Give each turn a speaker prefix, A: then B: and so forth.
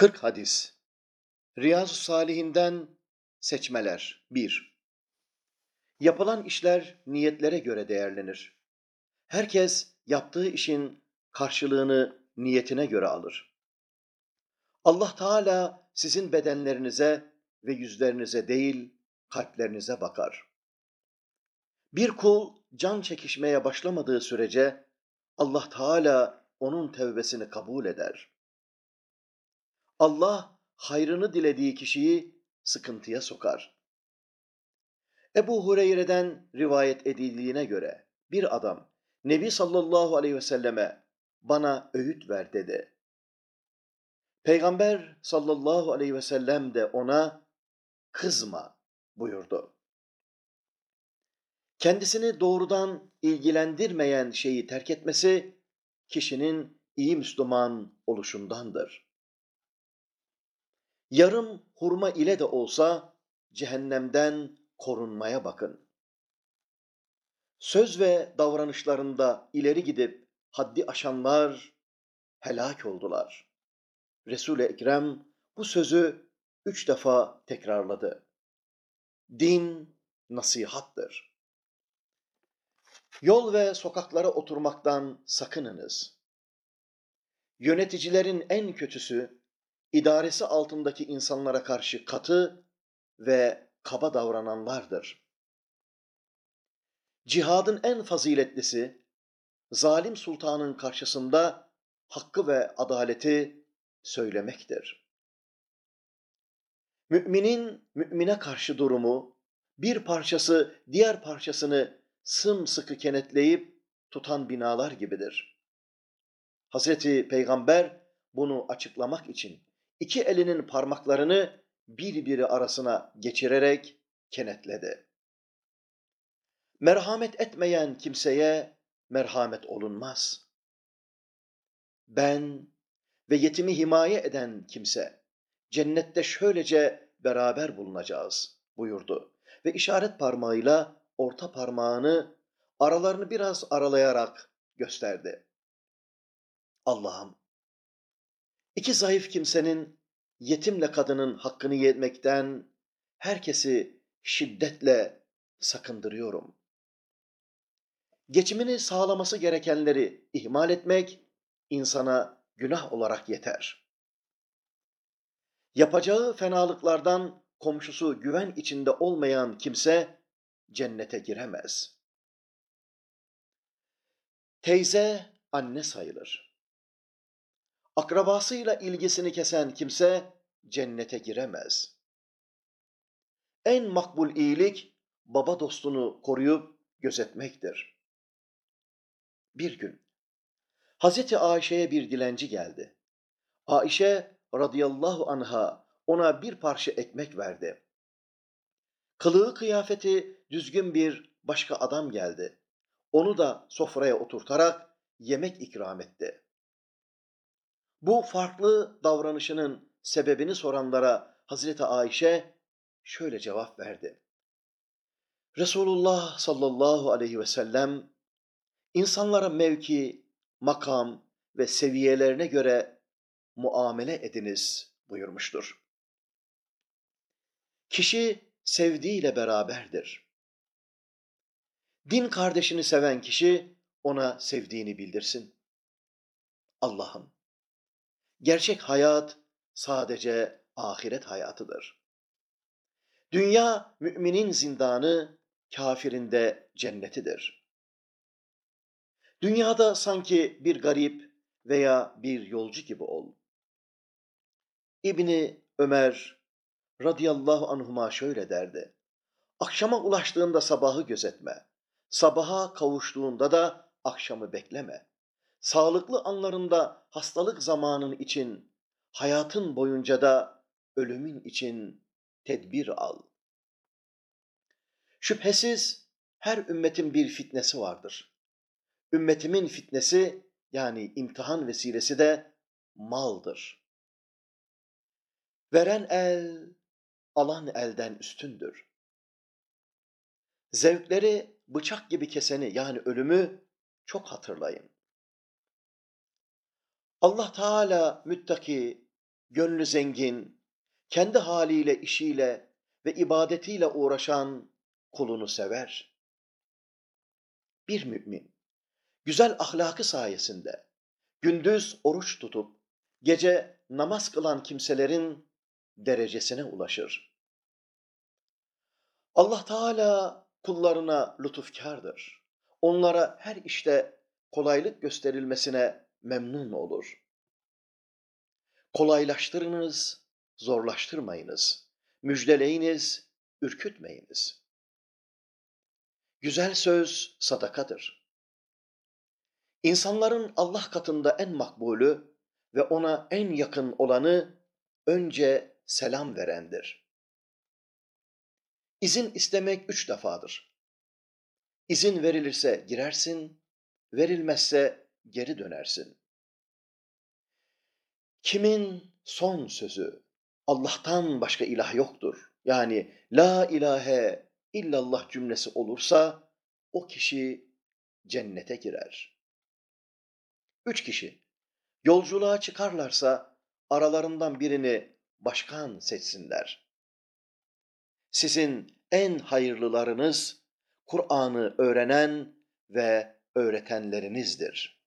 A: 40 hadis. Riyazu Salihinden seçmeler. 1. Yapılan işler niyetlere göre değerlenir. Herkes yaptığı işin karşılığını niyetine göre alır. Allah Teala sizin bedenlerinize ve yüzlerinize değil, kalplerinize bakar. Bir kul can çekişmeye başlamadığı sürece Allah Teala onun tevbesini kabul eder. Allah hayrını dilediği kişiyi sıkıntıya sokar. Ebu Hureyre'den rivayet edildiğine göre bir adam Nebi sallallahu aleyhi ve selleme bana öğüt ver dedi. Peygamber sallallahu aleyhi ve sellem de ona kızma buyurdu. Kendisini doğrudan ilgilendirmeyen şeyi terk etmesi kişinin iyi Müslüman oluşundandır. Yarım hurma ile de olsa cehennemden korunmaya bakın. Söz ve davranışlarında ileri gidip haddi aşanlar helak oldular. Resul-i Ekrem bu sözü üç defa tekrarladı. Din nasihattır. Yol ve sokaklara oturmaktan sakınınız. Yöneticilerin en kötüsü, idaresi altındaki insanlara karşı katı ve kaba davrananlardır. Cihadın en faziletlisi, zalim sultanın karşısında hakkı ve adaleti söylemektir. Müminin mümine karşı durumu, bir parçası diğer parçasını sımsıkı kenetleyip tutan binalar gibidir. Hazreti Peygamber bunu açıklamak için iki elinin parmaklarını birbiri arasına geçirerek kenetledi. Merhamet etmeyen kimseye merhamet olunmaz. Ben ve yetimi himaye eden kimse cennette şöylece beraber bulunacağız buyurdu ve işaret parmağıyla orta parmağını aralarını biraz aralayarak gösterdi. Allah'ım iki zayıf kimsenin yetimle kadının hakkını yetmekten herkesi şiddetle sakındırıyorum. Geçimini sağlaması gerekenleri ihmal etmek insana günah olarak yeter. Yapacağı fenalıklardan komşusu güven içinde olmayan kimse cennete giremez. Teyze anne sayılır. Akrabasıyla ilgisini kesen kimse cennete giremez. En makbul iyilik baba dostunu koruyup gözetmektir. Bir gün Hazreti Ayşe'ye bir dilenci geldi. Ayşe radıyallahu anha ona bir parça ekmek verdi. Kılığı kıyafeti düzgün bir başka adam geldi. Onu da sofraya oturtarak yemek ikram etti. Bu farklı davranışının sebebini soranlara Hazreti Ayşe şöyle cevap verdi. Resulullah sallallahu aleyhi ve sellem insanlara mevki, makam ve seviyelerine göre muamele ediniz buyurmuştur. Kişi sevdiğiyle beraberdir. Din kardeşini seven kişi ona sevdiğini bildirsin. Allah'ım, gerçek hayat sadece ahiret hayatıdır. Dünya müminin zindanı, kafirinde cennetidir. Dünyada sanki bir garip veya bir yolcu gibi ol. İbni Ömer radıyallahu anhuma şöyle derdi. Akşama ulaştığında sabahı gözetme. Sabaha kavuştuğunda da akşamı bekleme. Sağlıklı anlarında hastalık zamanın için, hayatın boyunca da ölümün için tedbir al. Şüphesiz her ümmetin bir fitnesi vardır. Ümmetimin fitnesi yani imtihan vesilesi de maldır. Veren el alan elden üstündür. Zevkleri bıçak gibi keseni yani ölümü çok hatırlayın. Allah Teala müttaki, gönlü zengin, kendi haliyle, işiyle ve ibadetiyle uğraşan kulunu sever. Bir mümin, güzel ahlakı sayesinde gündüz oruç tutup gece namaz kılan kimselerin derecesine ulaşır. Allah Teala kullarına lütufkardır. Onlara her işte kolaylık gösterilmesine memnun olur. Kolaylaştırınız, zorlaştırmayınız. Müjdeleyiniz, ürkütmeyiniz. Güzel söz sadakadır. İnsanların Allah katında en makbulü ve ona en yakın olanı önce selam verendir. İzin istemek üç defadır. İzin verilirse girersin, verilmezse geri dönersin. Kimin son sözü Allah'tan başka ilah yoktur. Yani la ilahe illallah cümlesi olursa o kişi cennete girer. Üç kişi yolculuğa çıkarlarsa aralarından birini başkan seçsinler. Sizin en hayırlılarınız Kur'an'ı öğrenen ve öğretenlerinizdir.